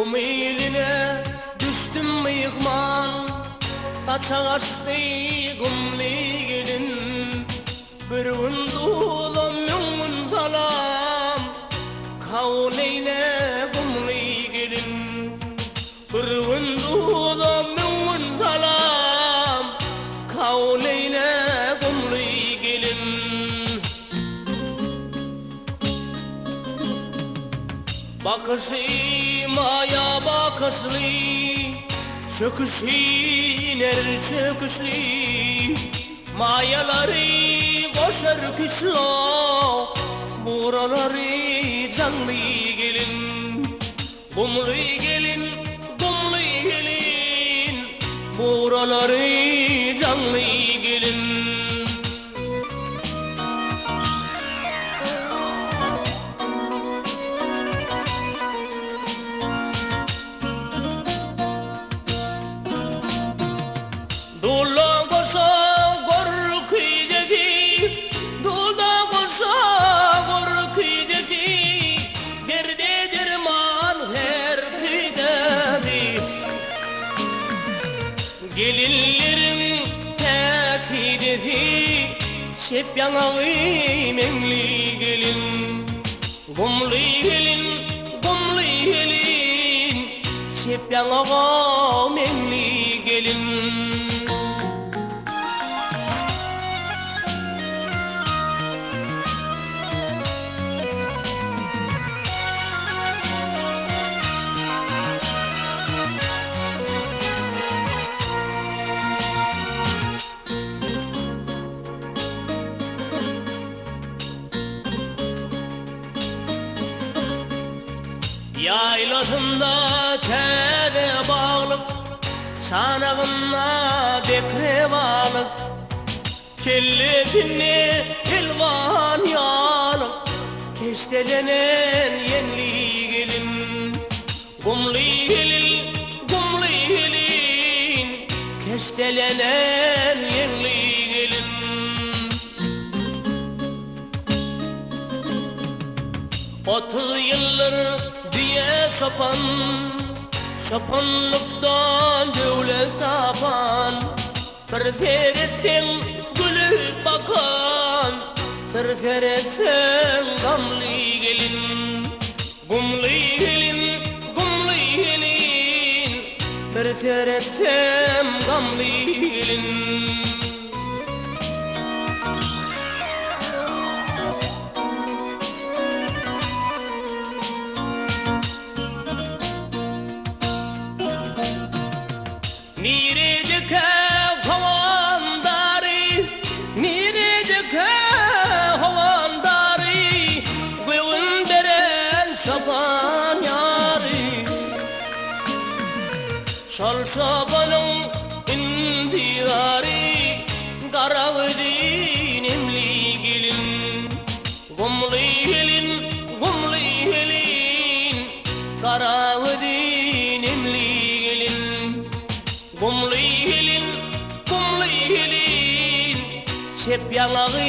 Bu meyline düştüm mıyıkman? Taça kaçtı gumli gelin. Bir vunduğla Bakışı maya bakışlı Çöküşü iner çöküşlü Mayaları boşar kışla. Buraları canlı gelin. Gumlu gelin, gumlu gelin. Buraları canlı Gelinlerim tek dedi Şep yanağı memli gelin. Gumlu gelin, gumlu gelin. Şep yanağı memli gelin Yaylasında tede bağlık Sanağında bekre bağlık Kelletini elvan yanık Keştelenen yenli gelin. Gumlu gelin, gumlu gelin Keştelenen Yıllar diye sapan Sapanlıktan devlet tapan Bir teretin gülü bakan Bir teretin gamlı gelin Gumlu gelin, gumlu gelin Bir teretin gamlı gelin Niredike havandari Niredike havandari Gövün beren şapan yari Şal şabanın intihari Karavdin emli gelin Gumlu gelin, gumlu gelin Karavdin emli gelin Gumlu gelin, gumlu gelin Şep yanağı